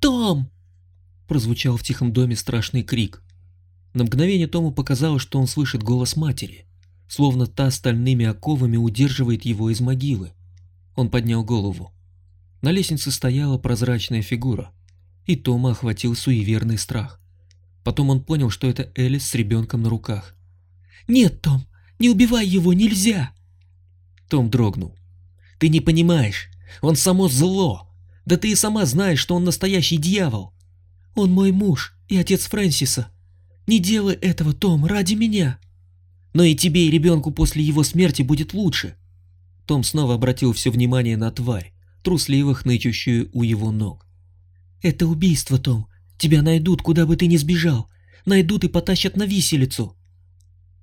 Том!» Прозвучал в тихом доме страшный крик. На мгновение Тому показалось, что он слышит голос матери, словно та стальными оковами удерживает его из могилы. Он поднял голову. На лестнице стояла прозрачная фигура, и Тома охватил суеверный страх. Потом он понял, что это Элис с ребенком на руках. «Нет, Том, не убивай его, нельзя!» Том дрогнул. «Ты не понимаешь, он само зло. Да ты и сама знаешь, что он настоящий дьявол. Он мой муж и отец Фрэнсиса. Не делай этого, Том, ради меня. Но и тебе, и ребенку после его смерти будет лучше». Том снова обратил все внимание на тварь, трусливо хнычущую у его ног. «Это убийство, Том. Тебя найдут, куда бы ты ни сбежал. Найдут и потащат на виселицу».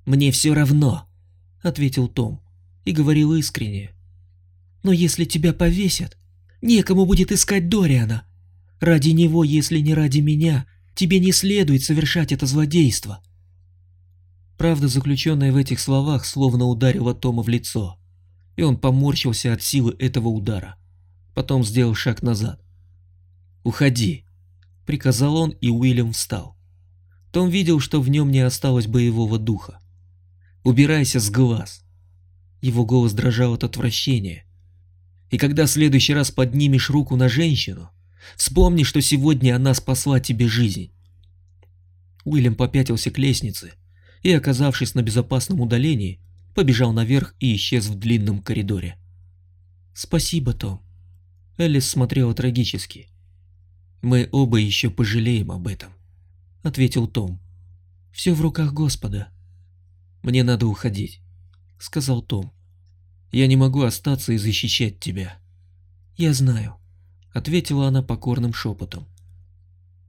«Мне все равно», — ответил Том и говорил искренне. «Но если тебя повесят, некому будет искать Дориана. Ради него, если не ради меня, тебе не следует совершать это злодейство». Правда, заключенная в этих словах, словно ударила Тома в лицо, и он поморщился от силы этого удара. Потом сделал шаг назад. «Уходи», — приказал он, и Уильям встал. Том видел, что в нем не осталось боевого духа. «Убирайся с глаз!» Его голос дрожал от отвращения. «И когда в следующий раз поднимешь руку на женщину, вспомни, что сегодня она спасла тебе жизнь». Уильям попятился к лестнице и, оказавшись на безопасном удалении, побежал наверх и исчез в длинном коридоре. «Спасибо, Том». Элис смотрела трагически. «Мы оба еще пожалеем об этом», — ответил Том. «Все в руках Господа». «Мне надо уходить», — сказал Том. «Я не могу остаться и защищать тебя». «Я знаю», — ответила она покорным шепотом.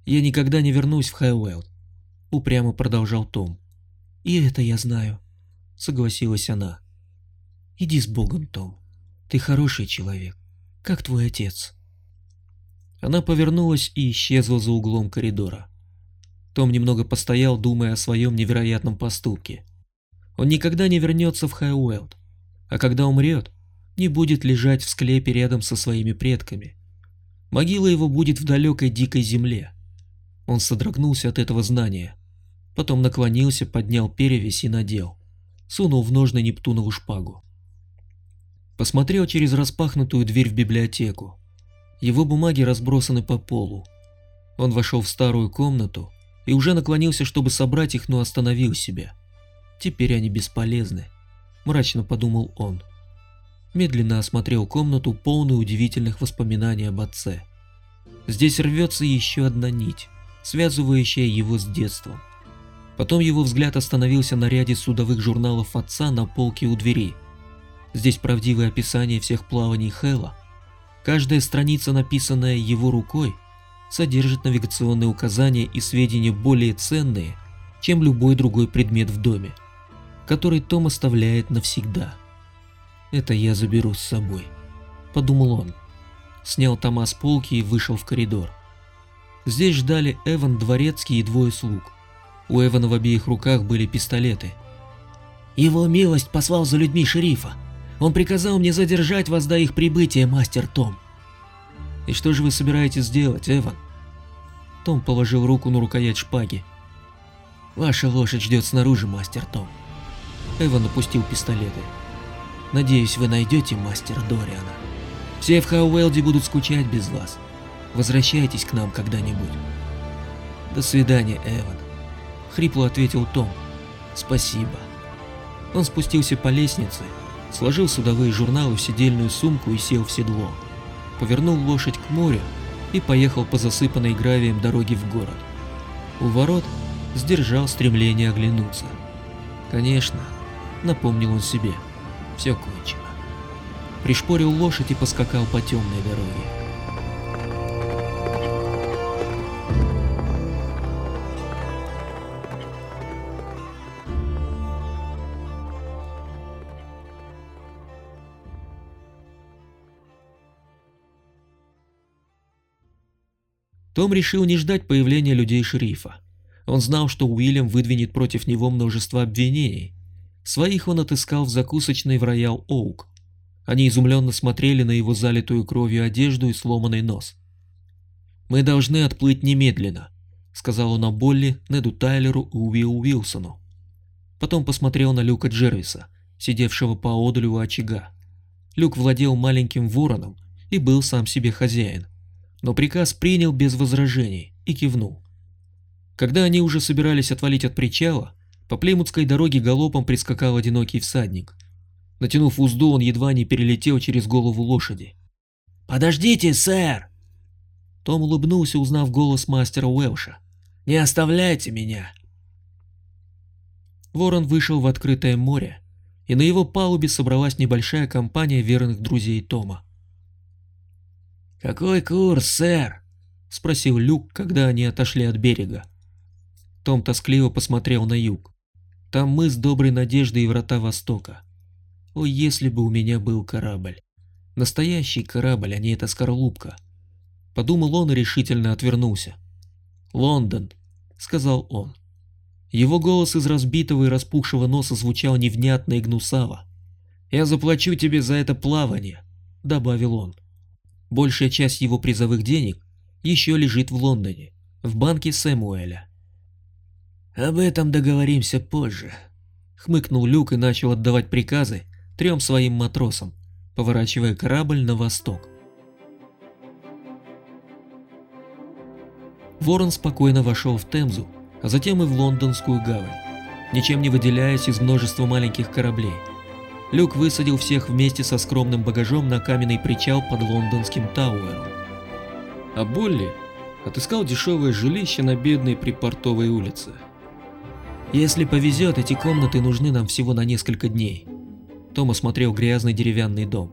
«Я никогда не вернусь в Хайуэлд», — упрямо продолжал Том. «И это я знаю», — согласилась она. «Иди с Богом, Том. Ты хороший человек, как твой отец». Она повернулась и исчезла за углом коридора. Том немного постоял, думая о своем невероятном поступке. Он никогда не вернется в Хайуэлд, а когда умрет, не будет лежать в склепе рядом со своими предками. Могила его будет в далекой дикой земле. Он содрогнулся от этого знания. Потом наклонился, поднял перевязь и надел. Сунул в ножны Нептунову шпагу. Посмотрел через распахнутую дверь в библиотеку. Его бумаги разбросаны по полу. Он вошел в старую комнату и уже наклонился, чтобы собрать их, но остановил себя. Теперь они бесполезны, мрачно подумал он. Медленно осмотрел комнату, полную удивительных воспоминаний об отце. Здесь рвется еще одна нить, связывающая его с детством. Потом его взгляд остановился на ряде судовых журналов отца на полке у двери. Здесь правдивое описание всех плаваний Хэла, Каждая страница, написанная его рукой, содержит навигационные указания и сведения более ценные, чем любой другой предмет в доме, который Том оставляет навсегда. «Это я заберу с собой», — подумал он. Снял тома с полки и вышел в коридор. Здесь ждали Эван Дворецкий и двое слуг. У Эвана в обеих руках были пистолеты. «Его милость послал за людьми шерифа», он приказал мне задержать вас до их прибытия, мастер Том. И что же вы собираетесь делать, Эван? Том положил руку на рукоять шпаги. Ваша лошадь ждет снаружи, мастер Том. Эван опустил пистолеты. Надеюсь, вы найдете мастера Дориана. Все в Хауэлде будут скучать без вас. Возвращайтесь к нам когда-нибудь. До свидания, Эван. Хрипло ответил Том. Спасибо. Он спустился по лестнице сложил судовые журналы в сидельную сумку и сел в седло. Повернул лошадь к морю и поехал по засыпанной гравием дороге в город. У ворот сдержал стремление оглянуться. Конечно, напомнил он себе, все кончено. Пришпорил лошадь и поскакал по темной дороге. Том решил не ждать появления людей шерифа. Он знал, что Уильям выдвинет против него множество обвинений. Своих он отыскал в закусочной в Роял Оук. Они изумленно смотрели на его залитую кровью одежду и сломанный нос. Мы должны отплыть немедленно, сказал он о Неду Тайлеру и Уиллу Уилсону. Потом посмотрел на Люка Джервиса, сидевшего поодаль у очага. Люк владел маленьким вороном и был сам себе хозяин, но приказ принял без возражений и кивнул. Когда они уже собирались отвалить от причала, по Плеймутской дороге галопом прискакал одинокий всадник. Натянув узду, он едва не перелетел через голову лошади. «Подождите, сэр!» Том улыбнулся, узнав голос мастера Уэлша. «Не оставляйте меня!» Ворон вышел в открытое море, и на его палубе собралась небольшая компания верных друзей Тома. «Какой курс, сэр?» — спросил Люк, когда они отошли от берега. Том тоскливо посмотрел на юг. Там мыс Доброй Надежды и Врата Востока. О, если бы у меня был корабль. Настоящий корабль, а не эта скорлупка. Подумал он и решительно отвернулся. «Лондон», — сказал он. Его голос из разбитого и распухшего носа звучал невнятно и гнусаво. «Я заплачу тебе за это плавание», — добавил он. Большая часть его призовых денег еще лежит в Лондоне, в банке Сэмуэля. «Об этом договоримся позже», — хмыкнул Люк и начал отдавать приказы трем своим матросам, поворачивая корабль на восток. Ворон спокойно вошел в Темзу, а затем и в лондонскую гавань, ничем не выделяясь из множества маленьких кораблей. Люк высадил всех вместе со скромным багажом на каменный причал под лондонским Тауэром. А Болли отыскал дешевое жилище на бедной припортовой улице. «Если повезет, эти комнаты нужны нам всего на несколько дней», том осмотрел грязный деревянный дом.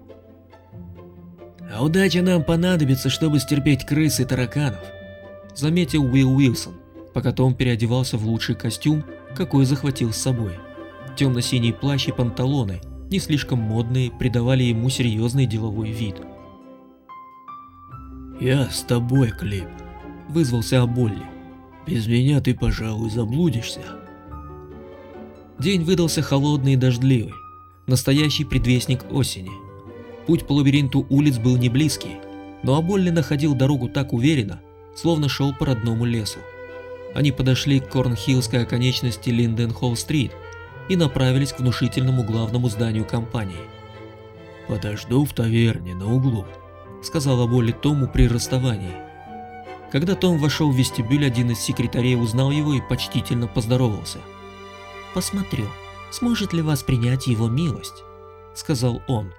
«А удача нам понадобится, чтобы стерпеть крыс и тараканов», — заметил Уилл Уилсон, пока Том переодевался в лучший костюм, какой захватил с собой. Темно-синий плащ и панталоны, не слишком модные, придавали ему серьезный деловой вид. «Я с тобой, Клип», — вызвался Аболли. «Без меня ты, пожалуй, заблудишься». День выдался холодный и дождливый настоящий предвестник осени. Путь по лабиринту улиц был не близкий, но Аболли находил дорогу так уверенно, словно шел по родному лесу. Они подошли к Корнхиллской оконечности Линденхолл-стрит и направились к внушительному главному зданию компании. «Подожду в таверне на углу», — сказал Аболли Тому при расставании. Когда Том вошел в вестибюль, один из секретарей узнал его и почтительно поздоровался. «Посмотрю», сможет ли вас принять его милость», — сказал он.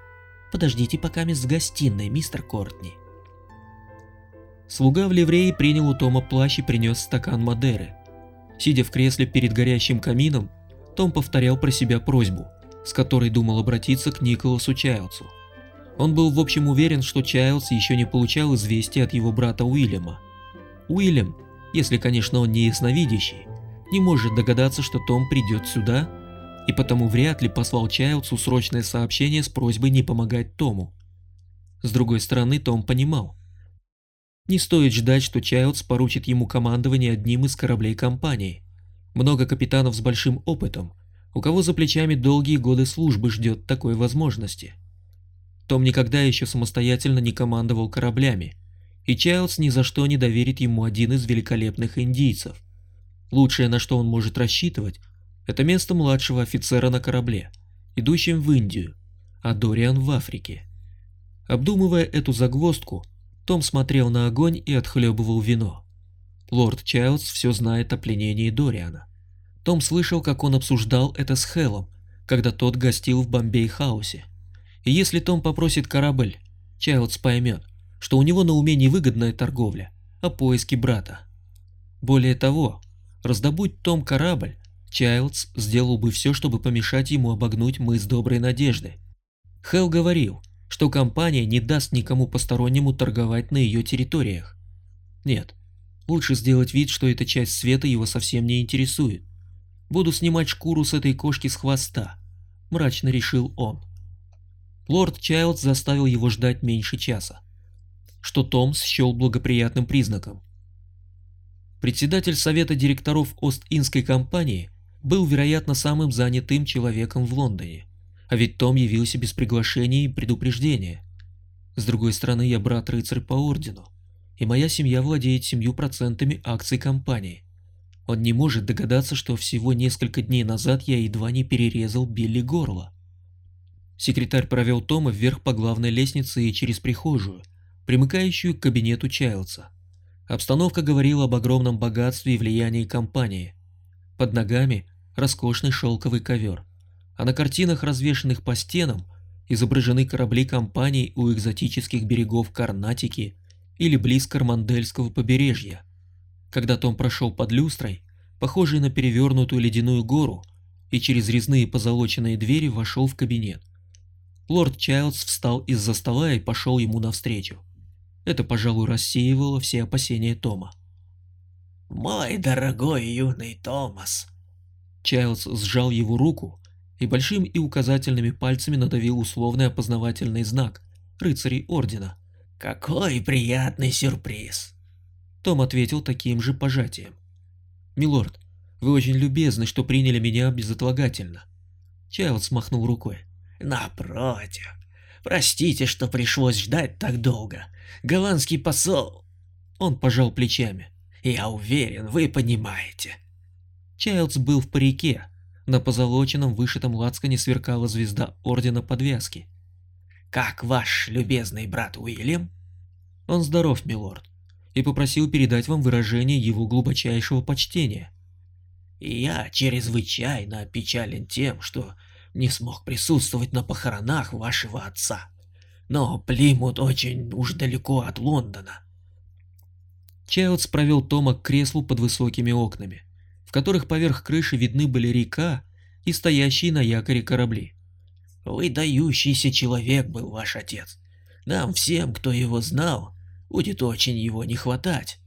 «Подождите пока мисс в гостиной, мистер Кортни». Слуга в ливрее принял у Тома плащ и принес стакан Мадеры. Сидя в кресле перед горящим камином, том повторял про себя просьбу, с которой думал обратиться к Николасу Чайлдсу. Он был в общем уверен, что Чайлдс еще не получал известия от его брата Уильяма. Уильям, если, конечно, он не ясновидящий, не может догадаться, что Том придет сюда и потому вряд ли послал Чайлдсу срочное сообщение с просьбой не помогать Тому. С другой стороны, Том понимал. Не стоит ждать, что Чайлдс поручит ему командование одним из кораблей компании. Много капитанов с большим опытом, у кого за плечами долгие годы службы ждет такой возможности. Том никогда еще самостоятельно не командовал кораблями, и Чайлдс ни за что не доверит ему один из великолепных индийцев. Лучшее, на что он может рассчитывать, это место младшего офицера на корабле, идущем в Индию, а Дориан в Африке. Обдумывая эту загвоздку, том смотрел на огонь и отхлебывал вино. Лорд Чайлдс все знает о пленении Дориана. Том слышал, как он обсуждал это с Хеллом, когда тот гостил в Бомбей-хаусе. И если Том попросит корабль, Чайлдс поймет, что у него на уме не выгодная торговля, а поиски брата. Более того, раздобудь Том корабль, Чайлдс сделал бы все, чтобы помешать ему обогнуть мыс Доброй Надежды. Хелл говорил, что компания не даст никому постороннему торговать на ее территориях. Нет, лучше сделать вид, что эта часть света его совсем не интересует. Буду снимать шкуру с этой кошки с хвоста, мрачно решил он. Лорд Чайлдс заставил его ждать меньше часа, что Том счел благоприятным признаком. Председатель совета директоров Ост-Индской компании был, вероятно, самым занятым человеком в Лондоне. А ведь Том явился без приглашения и предупреждения. С другой стороны, я брат-рыцарь по ордену. и моя семья владеет семью процентами акций компании. Он не может догадаться, что всего несколько дней назад я едва не перерезал Билли горло. Секретарь провел Тома вверх по главной лестнице и через прихожую, примыкающую к кабинету Чайлдса. Обстановка говорила об огромном богатстве и влиянии компании. Под ногами роскошный шелковый ковер, а на картинах, развешанных по стенам, изображены корабли компаний у экзотических берегов Карнатики или близ Кармандельского побережья. Когда Том прошел под люстрой, похожей на перевернутую ледяную гору, и через резные позолоченные двери вошел в кабинет. Лорд Чайлдс встал из-за стола и пошел ему навстречу. Это, пожалуй, рассеивало все опасения Тома. «Мой дорогой юный Томас!» Чайлдс сжал его руку и большим и указательными пальцами надавил условный опознавательный знак рыцарей Ордена. «Какой приятный сюрприз!» Том ответил таким же пожатием. «Милорд, вы очень любезны, что приняли меня безотлагательно». Чайлдс махнул рукой. «Напротив. Простите, что пришлось ждать так долго. Голландский посол...» Он пожал плечами. «Я уверен, вы понимаете». Чайлдс был в парике. На позолоченном вышитом лацкане сверкала звезда Ордена Подвязки. «Как ваш любезный брат Уильям?» «Он здоров, милорд, и попросил передать вам выражение его глубочайшего почтения». «Я чрезвычайно опечален тем, что не смог присутствовать на похоронах вашего отца. Но Плимут очень уж далеко от Лондона». Чайлдс провел Тома к креслу под высокими окнами в которых поверх крыши видны были река и стоящие на якоре корабли. «Выдающийся человек был ваш отец. Нам всем, кто его знал, будет очень его не хватать».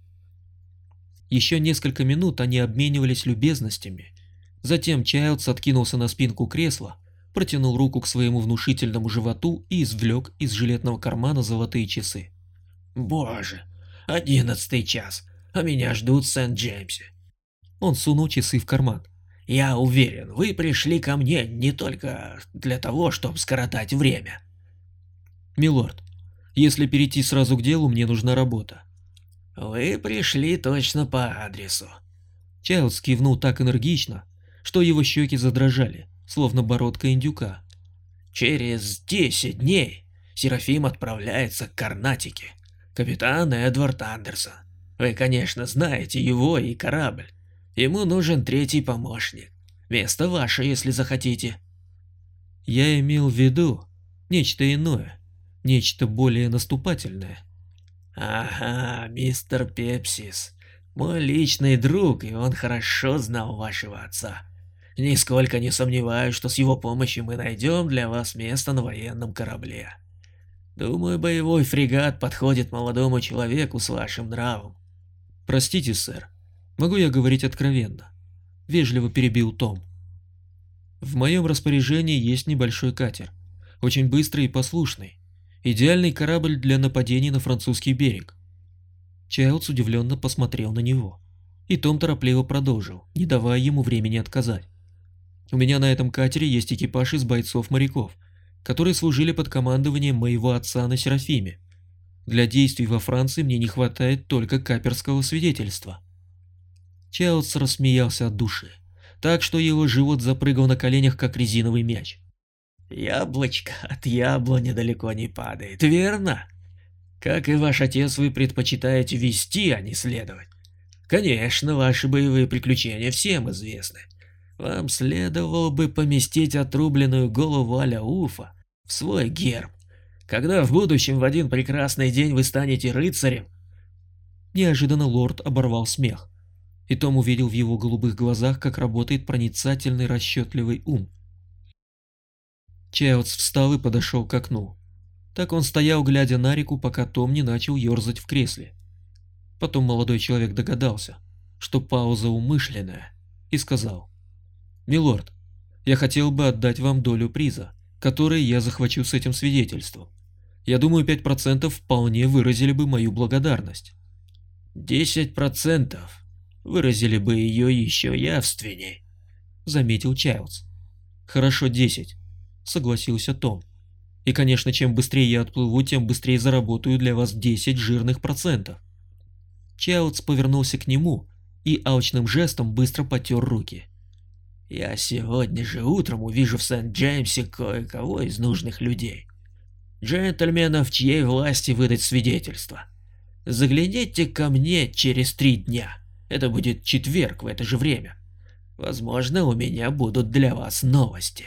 Еще несколько минут они обменивались любезностями. Затем Чайлдс откинулся на спинку кресла, протянул руку к своему внушительному животу и извлек из жилетного кармана золотые часы. «Боже, одиннадцатый час, а меня ждут в Сент-Джеймсе. Он сунул часы в карман. «Я уверен, вы пришли ко мне не только для того, чтобы скоротать время». «Милорд, если перейти сразу к делу, мне нужна работа». «Вы пришли точно по адресу». Чайлдс кивнул так энергично, что его щеки задрожали, словно бородка индюка. «Через десять дней Серафим отправляется к Карнатике. Капитан Эдвард Андерсон. Вы, конечно, знаете его и корабль. Ему нужен третий помощник. Место ваше, если захотите. Я имел в виду нечто иное, нечто более наступательное. Ага, мистер Пепсис. Мой личный друг, и он хорошо знал вашего отца. Нисколько не сомневаюсь, что с его помощью мы найдем для вас место на военном корабле. Думаю, боевой фрегат подходит молодому человеку с вашим нравом. Простите, сэр, Могу я говорить откровенно? Вежливо перебил Том. В моем распоряжении есть небольшой катер, очень быстрый и послушный, идеальный корабль для нападений на французский берег. Чайлдс удивленно посмотрел на него, и Том торопливо продолжил, не давая ему времени отказать. У меня на этом катере есть экипаж из бойцов-моряков, которые служили под командованием моего отца на Серафиме. Для действий во Франции мне не хватает только каперского свидетельства. Чайлдс рассмеялся от души, так что его живот запрыгал на коленях, как резиновый мяч. «Яблочко от яблони далеко не падает, верно? Как и ваш отец, вы предпочитаете вести, а не следовать. Конечно, ваши боевые приключения всем известны. Вам следовало бы поместить отрубленную голову Аля Уфа в свой герб. Когда в будущем в один прекрасный день вы станете рыцарем...» Неожиданно лорд оборвал смех и Том увидел в его голубых глазах, как работает проницательный расчетливый ум. Чайлдс встал и подошел к окну. Так он стоял, глядя на реку, пока Том не начал ерзать в кресле. Потом молодой человек догадался, что пауза умышленная, и сказал, «Милорд, я хотел бы отдать вам долю приза, который я захвачу с этим свидетельством. Я думаю, 5% вполне выразили бы мою благодарность». «Десять процентов», выразили бы ее еще явственней», — заметил Чайлдс. «Хорошо, десять», — согласился Том. «И, конечно, чем быстрее я отплыву, тем быстрее заработаю для вас 10 жирных процентов». Чаутс повернулся к нему и алчным жестом быстро потер руки. «Я сегодня же утром увижу в Сент-Джеймсе кое-кого из нужных людей. Джентльменов, чьей власти выдать свидетельство. Загляните ко мне через три дня. Это будет четверг в это же время. Возможно, у меня будут для вас новости».